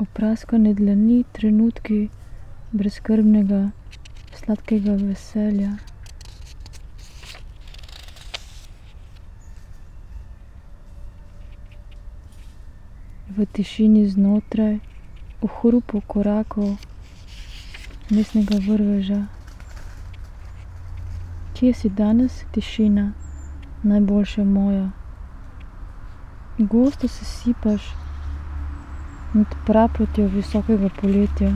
Opraskane dlani, trenutki brezskrbnega, sladkega veselja. V tišini znotraj, v hrupu korakov mestnega vrveža. Kje si danes, tišina, najboljša moja? Gosto se sipaš от прапорите високega poletja.